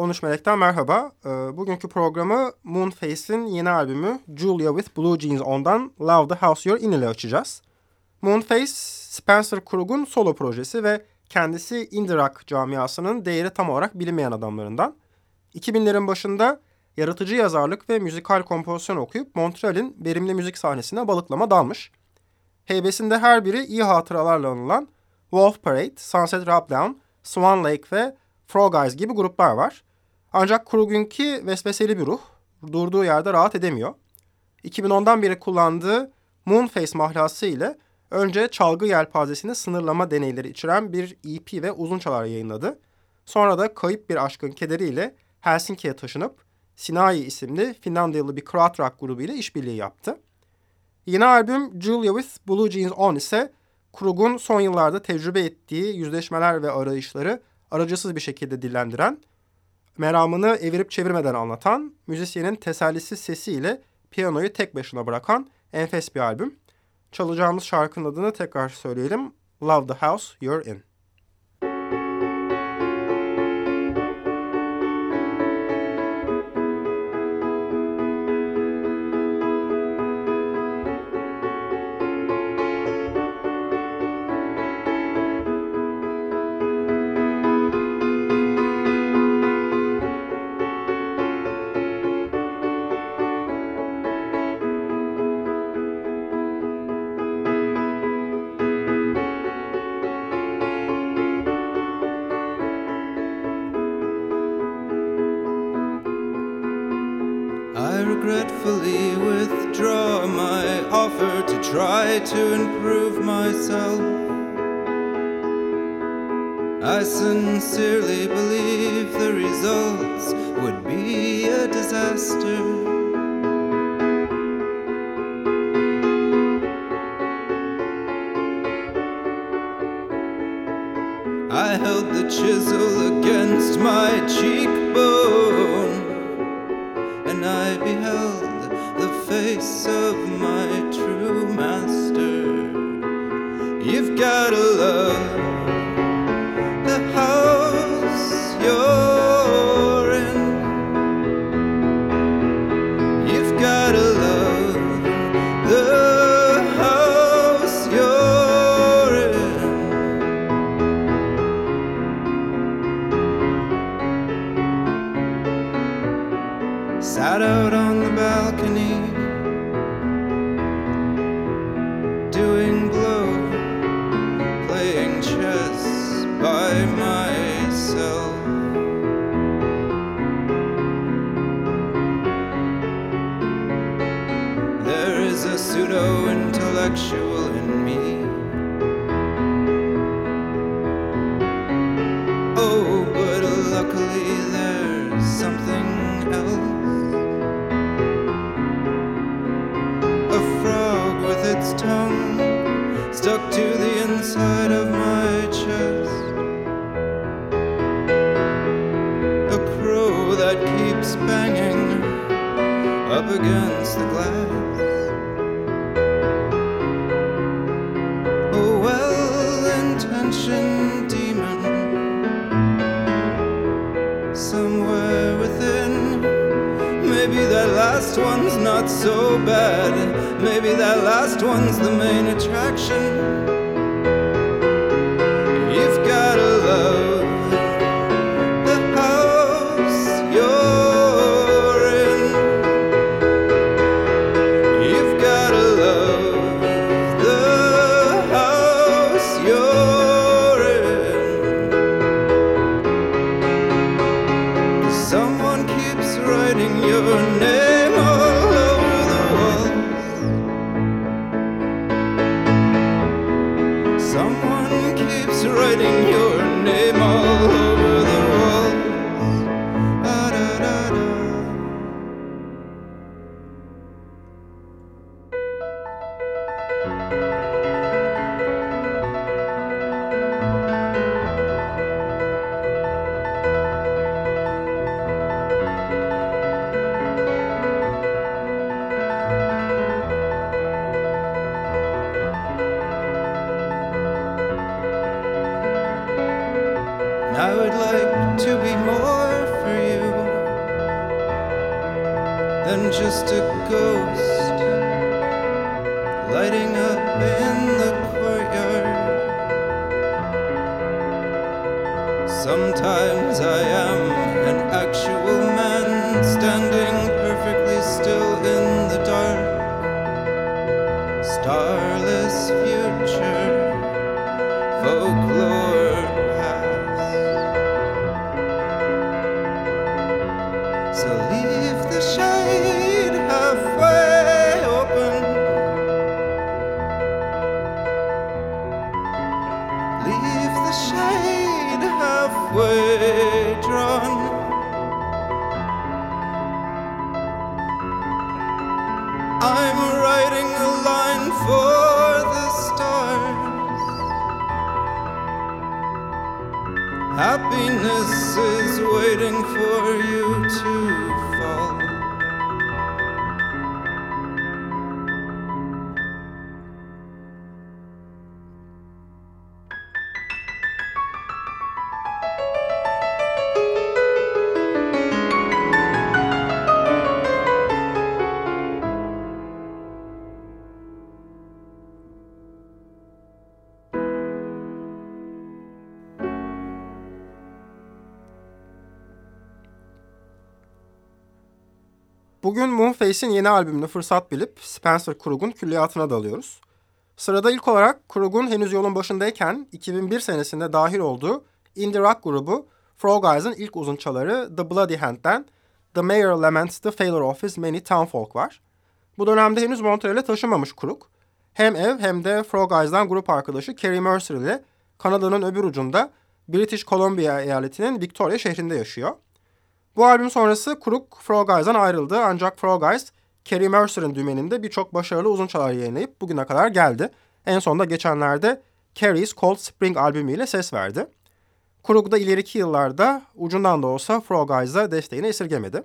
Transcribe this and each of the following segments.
13 Melek'ten merhaba. Ee, bugünkü programı Moonface'in yeni albümü Julia with Blue Jeans ondan Love the House You're In ile açacağız. Moonface, Spencer Krug'un solo projesi ve kendisi indie rock camiasının değeri tam olarak bilinmeyen adamlarından. 2000'lerin başında yaratıcı yazarlık ve müzikal kompozisyon okuyup Montreal'in verimli müzik sahnesine balıklama dalmış. Heybesinde her biri iyi hatıralarla anılan Wolf Parade, Sunset Rubdown, Swan Lake ve Frog Eyes gibi gruplar var. Ancak Krug'unki vesveseli bir ruh. Durduğu yerde rahat edemiyor. 2010'dan beri kullandığı Moonface mahlası ile önce çalgı yelpazesini sınırlama deneyleri içeren bir EP ve uzun çalar yayınladı. Sonra da kayıp bir aşkın kederiyle Helsinki'ye taşınıp Sinai isimli Finlandiyalı bir krautrock grubu ile işbirliği yaptı. Yeni albüm Julia with Blue Jeans On ise Krug'un son yıllarda tecrübe ettiği yüzleşmeler ve arayışları aracısız bir şekilde dillendiren, meramını evirip çevirmeden anlatan, müzisyenin tesellisiz sesiyle piyanoyu tek başına bırakan enfes bir albüm. Çalacağımız şarkının adını tekrar söyleyelim. Love the House You're In. To improve myself. I sincerely believe the results would be a disaster. I held the chisel against my cheekbone, of my intentioned demon somewhere within. Maybe that last one's not so bad. Maybe that last one's the main attraction. Someone keeps writing Moonface'in yeni albümünü fırsat bilip Spencer Krug'un külliyatına dalıyoruz. Sırada ilk olarak Krug'un henüz yolun başındayken 2001 senesinde dahil olduğu indie rock grubu Frog Eyes'ın ilk uzunçaları The Bloody Hand'den The Mayor Laments the Failure of His Many Townfolk var. Bu dönemde henüz Montreal'e taşımamış Krug. Hem ev hem de Frog Eyes'dan grup arkadaşı Kerry Mercer ile Kanada'nın öbür ucunda British Columbia eyaletinin Victoria şehrinde yaşıyor. Bu albüm sonrası Krug Frog Eyes'dan ayrıldı ancak Frog Eyes, Kerry Mercer'ın dümeninde birçok başarılı uzun çalar yayınlayıp bugüne kadar geldi. En sonunda geçenlerde Kerry's Cold Spring albümüyle ses verdi. Krug da ileriki yıllarda ucundan da olsa Frog Eyes'a desteğini esirgemedi.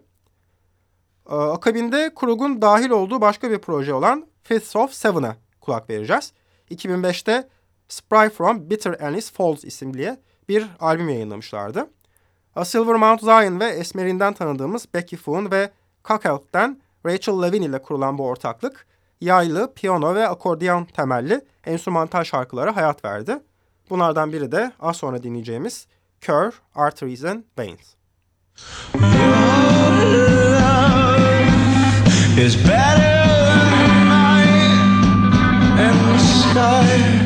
Ee, akabinde Krug'un dahil olduğu başka bir proje olan Fifth of Seven'a kulak vereceğiz. 2005'te Spry from Bitter Anise Falls isimli bir albüm yayınlamışlardı. A Silver Mount Zion ve Esmer'inden tanıdığımız Becky Foon ve Cockelt'ten Rachel Levin ile kurulan bu ortaklık, yaylı, piyano ve akordeon temelli enstrümantal şarkılara hayat verdi. Bunlardan biri de az sonra dinleyeceğimiz Cure, Arteries and Veins. is better than night and sky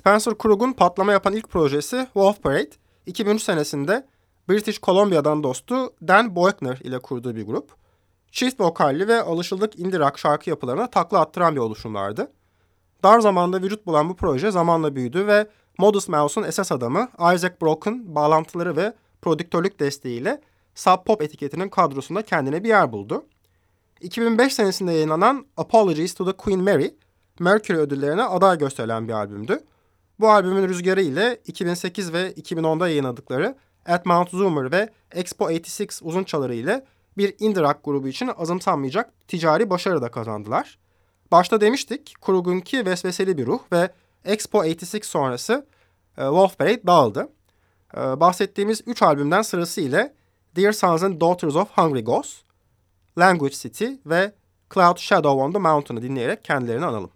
Spencer Krug'un patlama yapan ilk projesi Wolf Parade, 2003 senesinde British Columbia'dan dostu Dan Boeckner ile kurduğu bir grup. Çift vokalli ve alışıldık indie rock şarkı yapılarına takla attıran bir oluşumlardı. Dar zamanda vücut bulan bu proje zamanla büyüdü ve Modus Mouse'un esas adamı Isaac Brock'un bağlantıları ve prodüktörlük desteğiyle Sub Pop etiketinin kadrosunda kendine bir yer buldu. 2005 senesinde yayınlanan Apologies to the Queen Mary, Mercury ödüllerine aday gösterilen bir albümdü. Bu albümün rüzgarı ile 2008 ve 2010'da yayınladıkları At Mount Zoomer ve Expo 86 uzun çaları ile bir indie rock grubu için azımsanmayacak ticari başarı da kazandılar. Başta demiştik Krug'unki vesveseli bir ruh ve Expo 86 sonrası e, Wolf Parade dağıldı. E, bahsettiğimiz 3 albümden sırası ile Dear Sons and Daughters of Hungry Ghosts, Language City ve Cloud Shadow on the Mountain'ı dinleyerek kendilerini analım.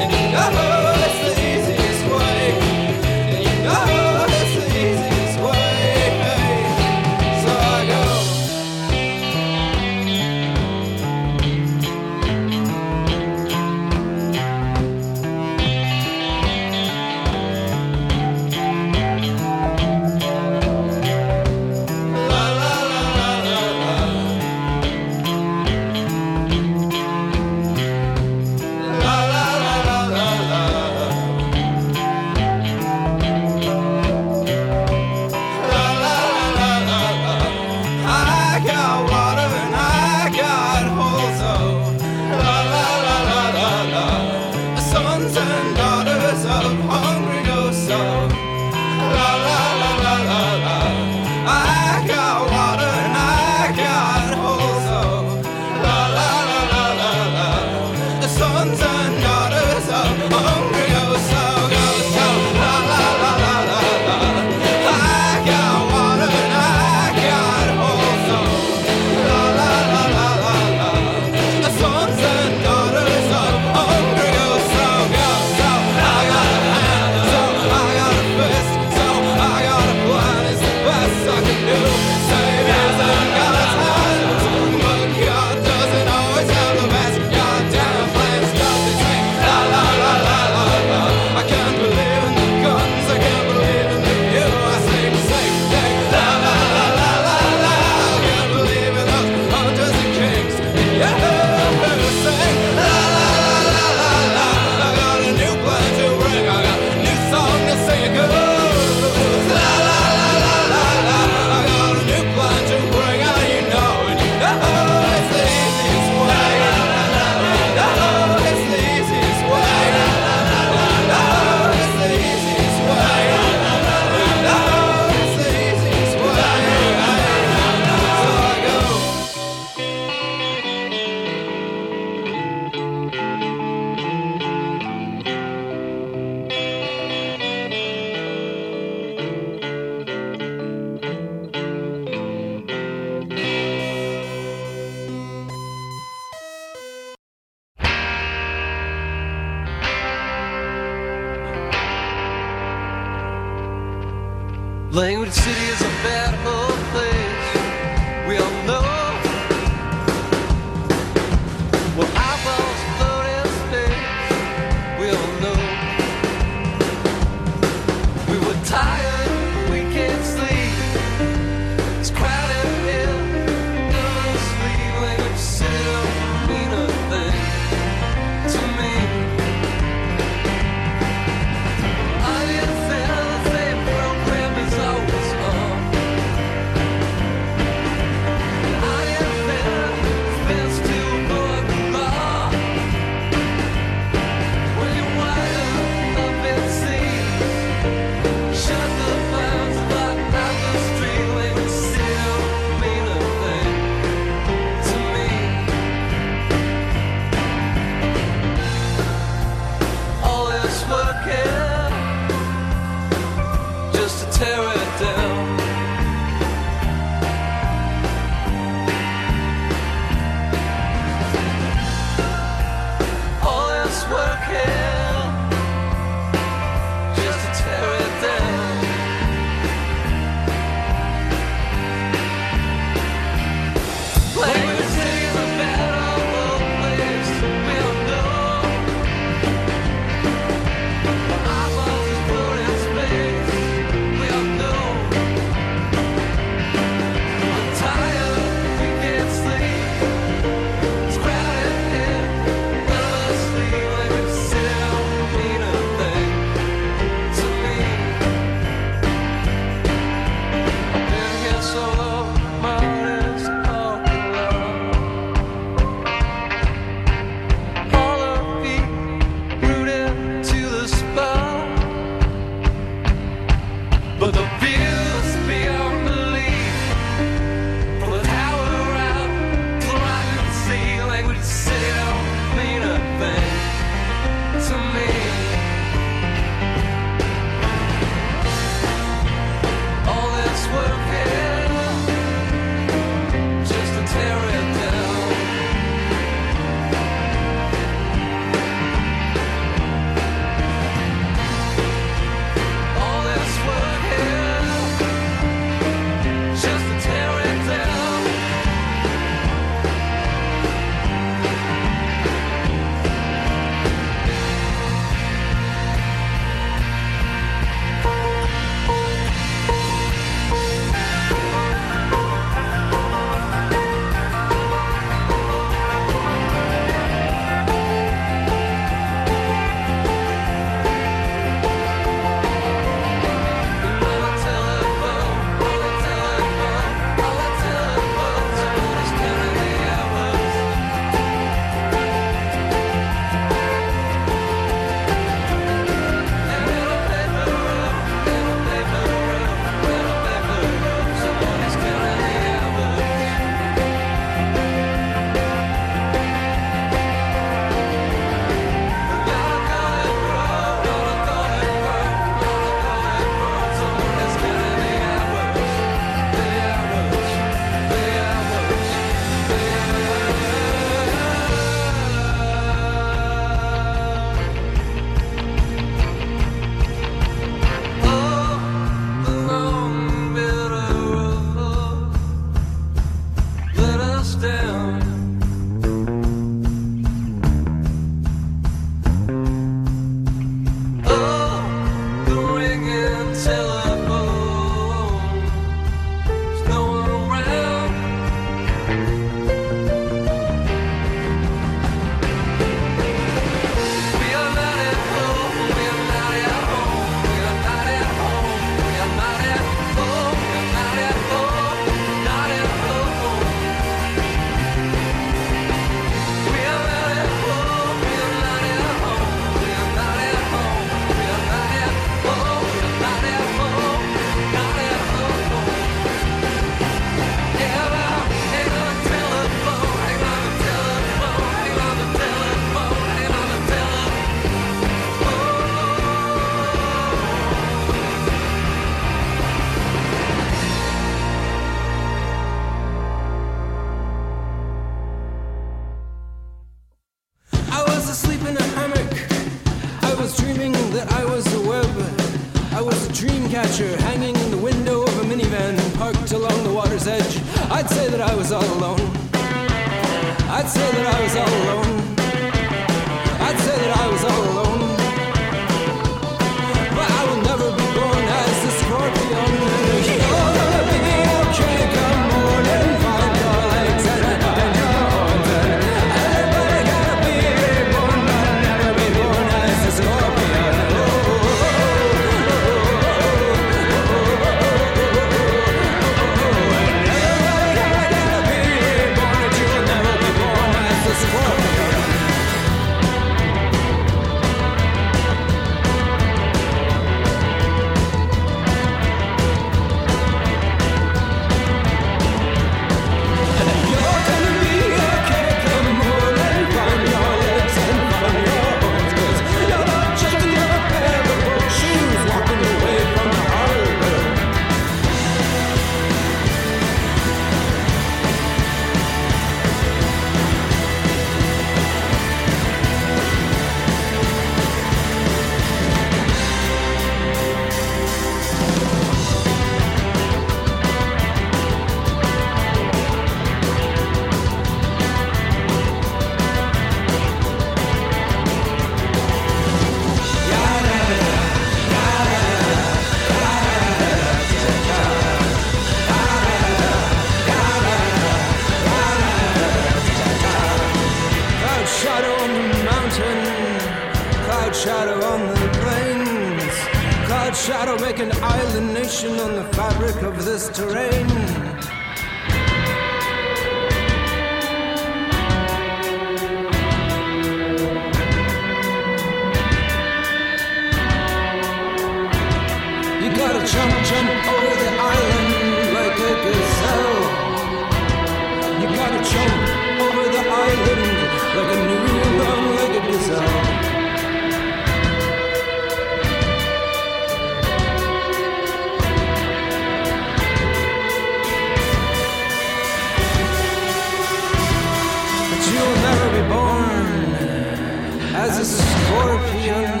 As a scorpion.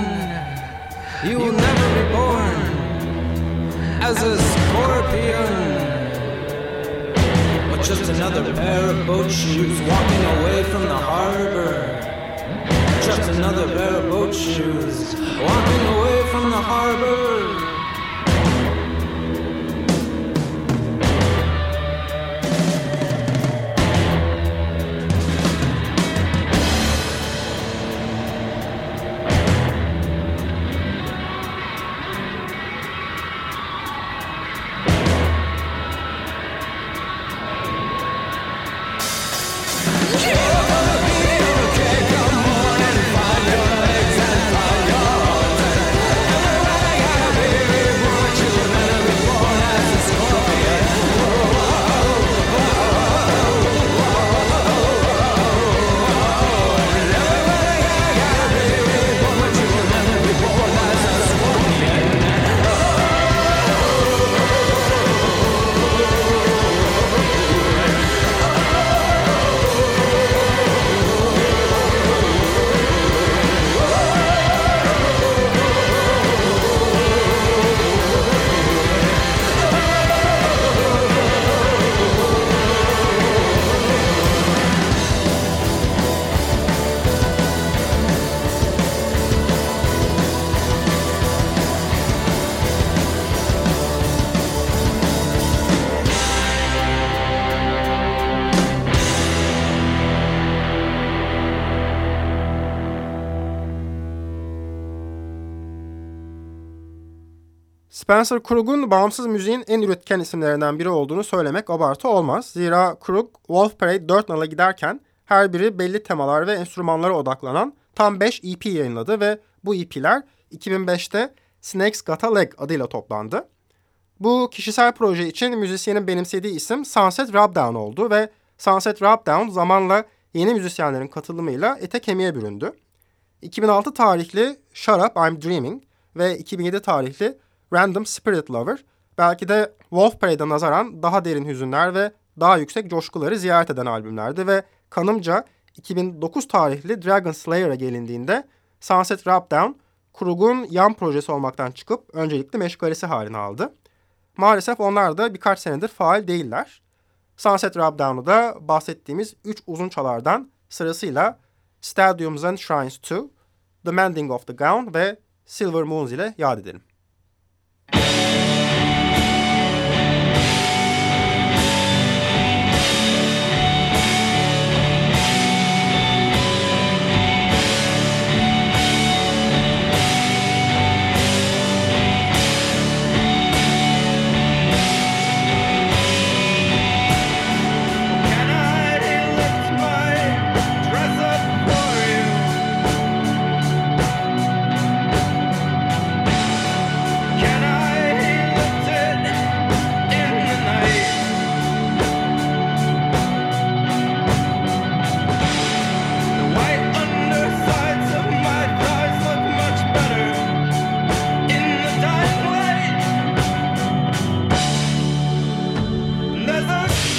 You will never be born as a scorpion. But just another pair of boat shoes walking away from the harbor. Just another pair of boat shoes walking away from the harbor. Spencer Krug'un bağımsız müziğin en üretken isimlerinden biri olduğunu söylemek abartı olmaz. Zira Krug, Wolf Parade 4 nala giderken her biri belli temalar ve enstrümanlara odaklanan tam 5 EP yayınladı ve bu EP'ler 2005'te Snakes Got a Leg adıyla toplandı. Bu kişisel proje için müzisyenin benimsediği isim Sunset Rubdown oldu ve Sunset Rubdown zamanla yeni müzisyenlerin katılımıyla ete kemiğe büründü. 2006 tarihli Shut Up I'm Dreaming ve 2007 tarihli Random Spirit Lover belki de Wolf Parade'e nazaran daha derin hüzünler ve daha yüksek coşkuları ziyaret eden albümlerdi ve kanımca 2009 tarihli Dragon Slayer'a gelindiğinde Sunset Rubdown, Krug'un yan projesi olmaktan çıkıp öncelikli meşgalesi haline aldı. Maalesef onlar da birkaç senedir faal değiller. Sunset Rubdown'u da bahsettiğimiz 3 uzun çalardan sırasıyla Stadiums and Shrines 2, The Mending of the Gown ve Silver Moons ile yad edelim. Thank you.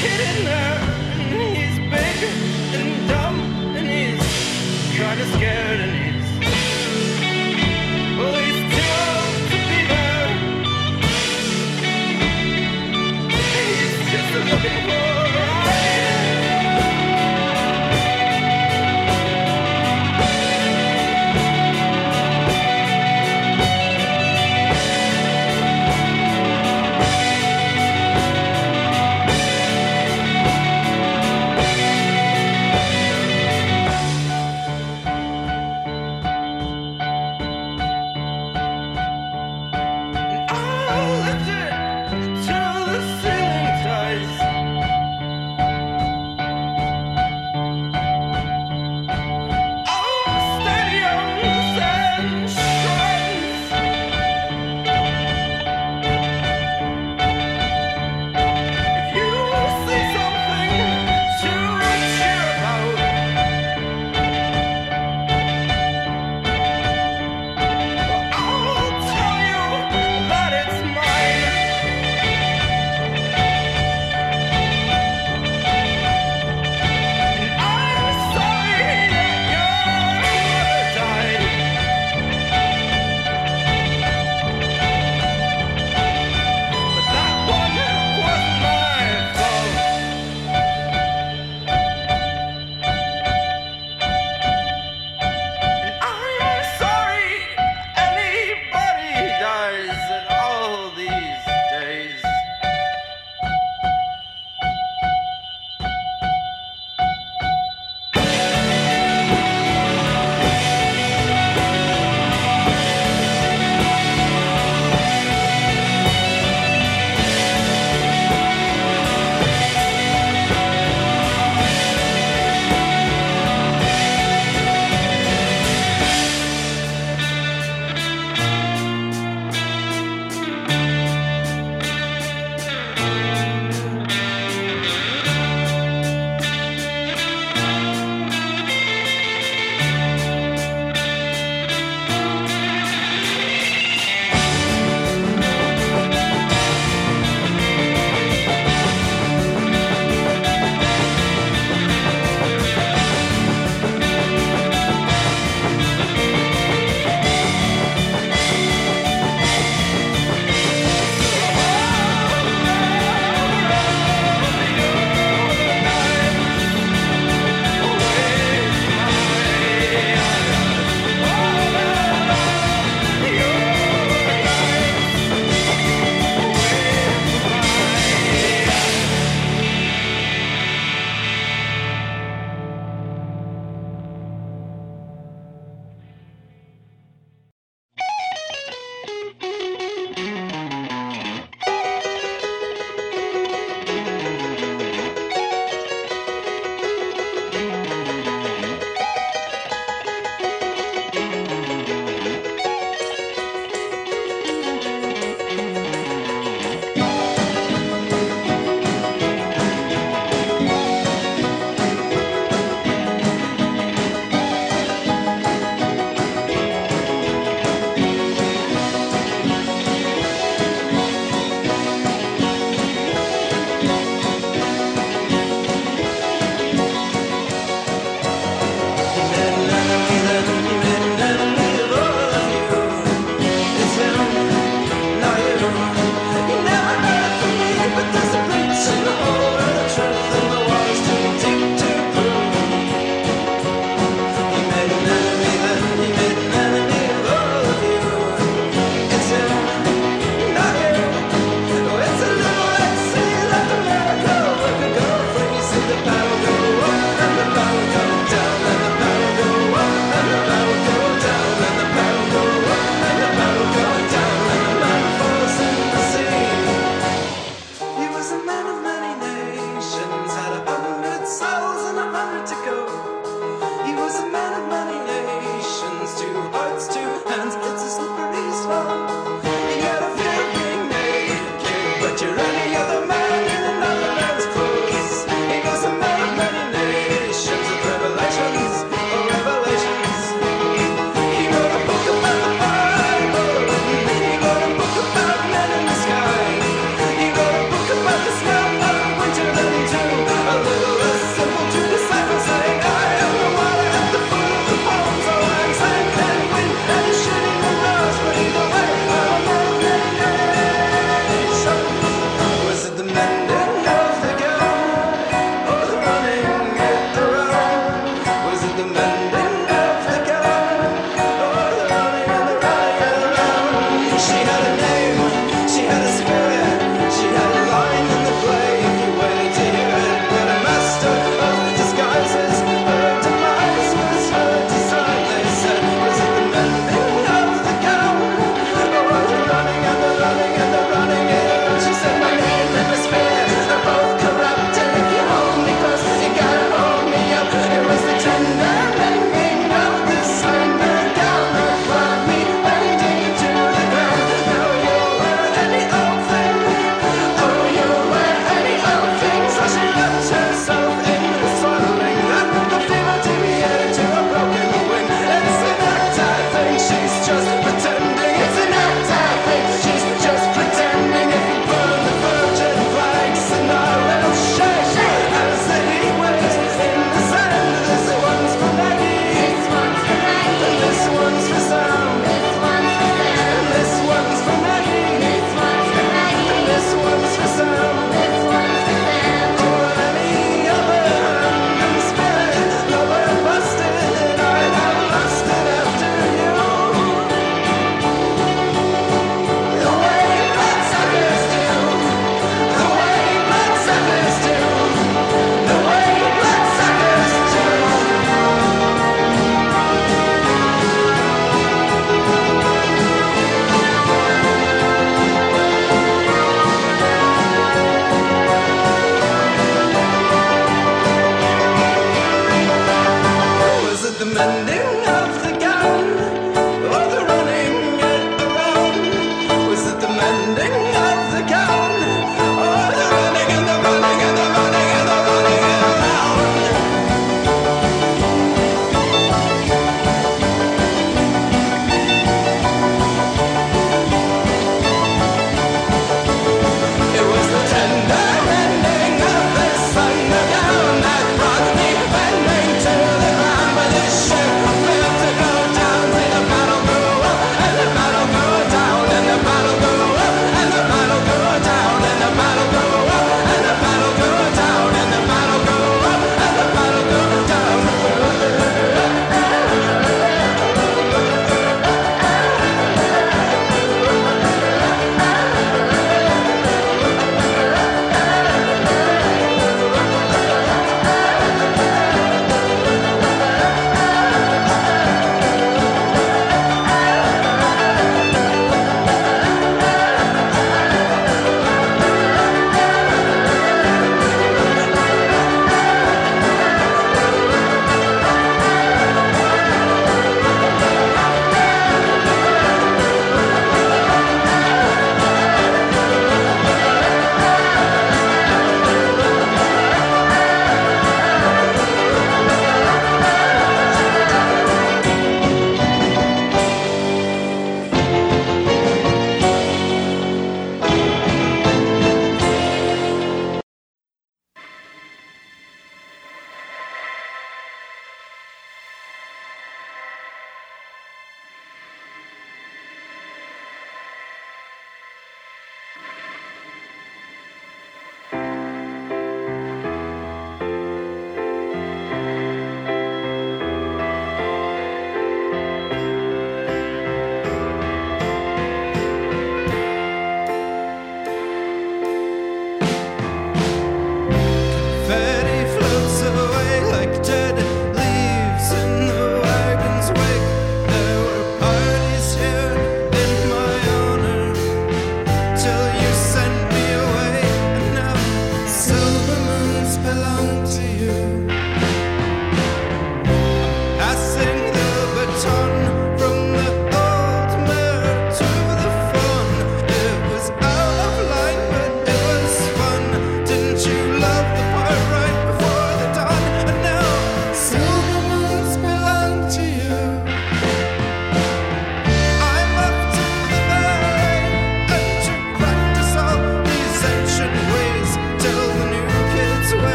A kid in there, and he's big and dumb, and he's kinda scared,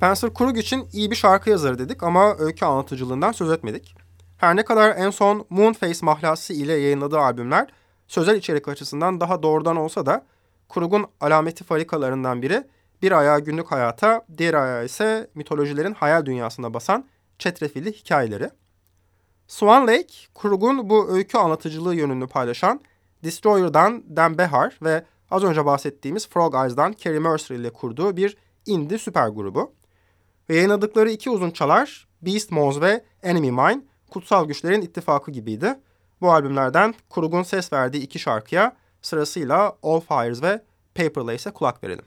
Spencer Krug için iyi bir şarkı yazarı dedik ama öykü anlatıcılığından söz etmedik. Her ne kadar en son Moonface mahlası ile yayınladığı albümler sözel içerik açısından daha doğrudan olsa da Krug'un alameti farikalarından biri bir ayağı günlük hayata, diğer ayağı ise mitolojilerin hayal dünyasına basan çetrefilli hikayeleri. Swan Lake, Krug'un bu öykü anlatıcılığı yönünü paylaşan Destroyer'dan Dan Behar ve az önce bahsettiğimiz Frog Eyes'dan Carrie Mercer ile kurduğu bir indie süper grubu ve yayınladıkları iki uzun çalar Beast Mode ve Enemy Mine Kutsal Güçlerin ittifakı gibiydi. Bu albümlerden Krug'un ses verdiği iki şarkıya sırasıyla All Fires ve Paperlace'e kulak verelim.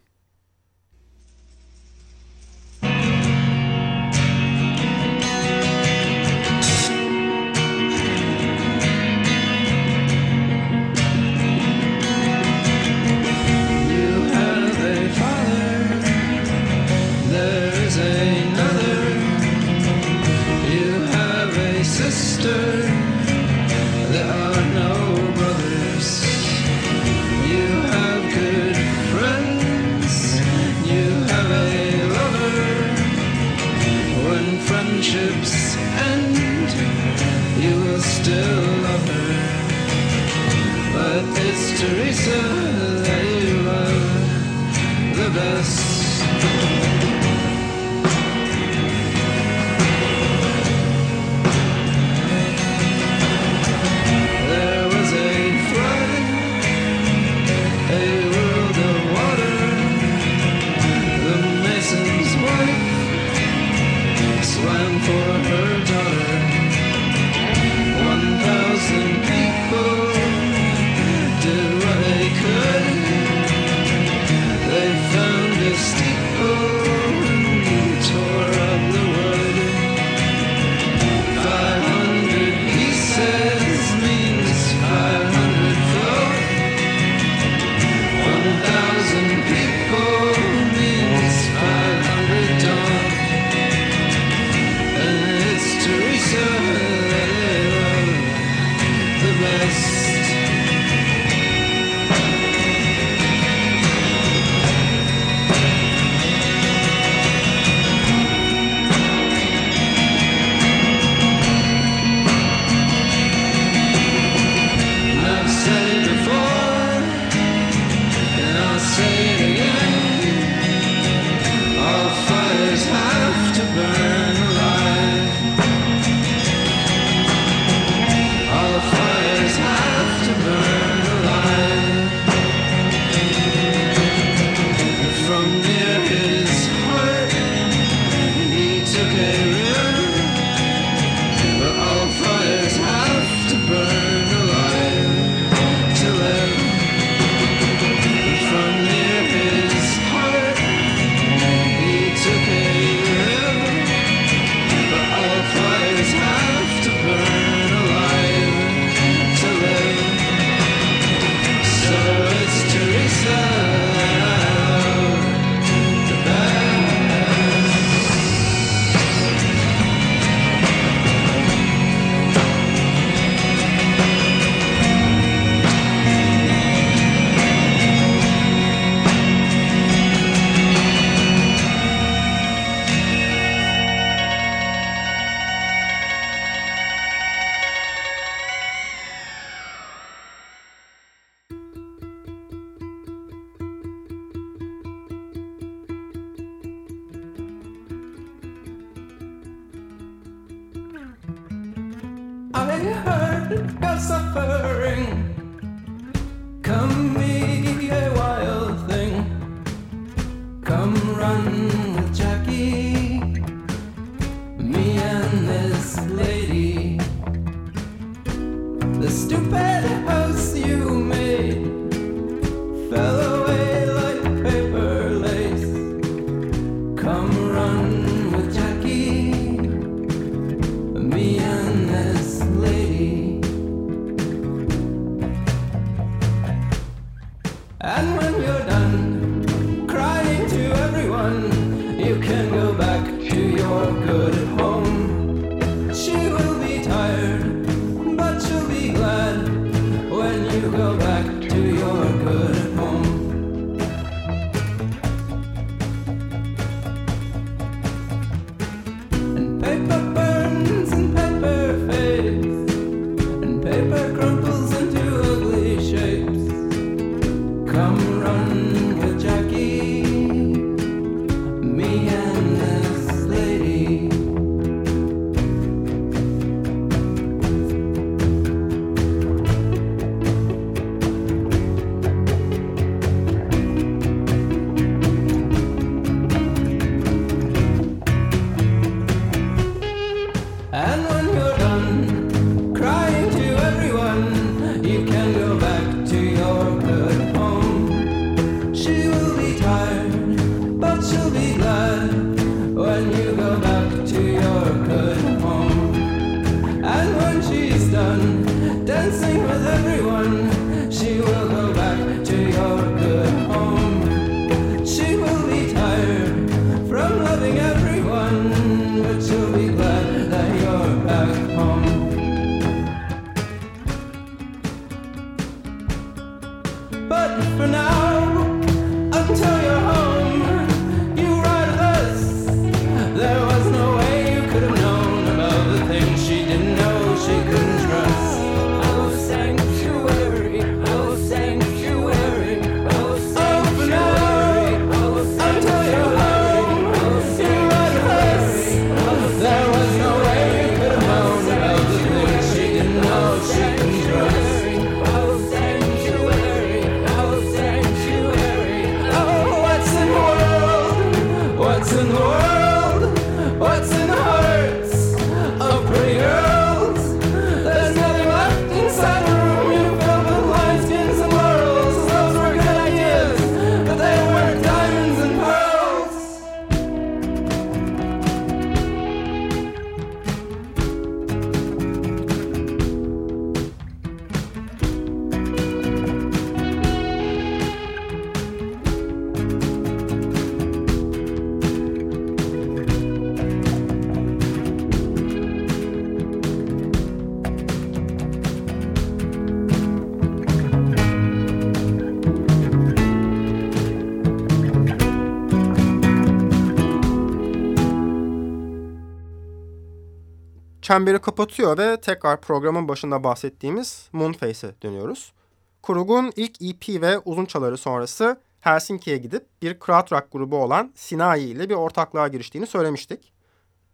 çemberi kapatıyor ve tekrar programın başında bahsettiğimiz Moonface'e dönüyoruz. Kurug'un ilk EP ve uzun çaları sonrası Helsinki'ye gidip bir krautrock grubu olan Sinai ile bir ortaklığa giriştiğini söylemiştik.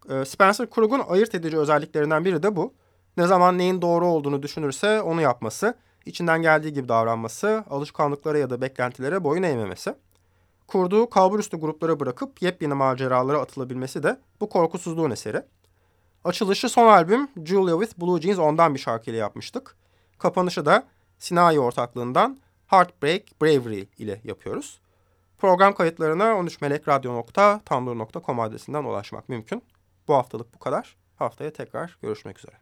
Ee, Spencer Krug'un ayırt edici özelliklerinden biri de bu. Ne zaman neyin doğru olduğunu düşünürse onu yapması, içinden geldiği gibi davranması, alışkanlıklara ya da beklentilere boyun eğmemesi. Kurduğu kalburüstü gruplara bırakıp yepyeni maceralara atılabilmesi de bu korkusuzluğun eseri. Açılışı son albüm Julia with Blue Jeans ondan bir şarkıyla yapmıştık. Kapanışı da Sinayi ortaklığından Heartbreak Bravery ile yapıyoruz. Program kayıtlarına 13melekradyo.tumblr.com adresinden ulaşmak mümkün. Bu haftalık bu kadar. Haftaya tekrar görüşmek üzere.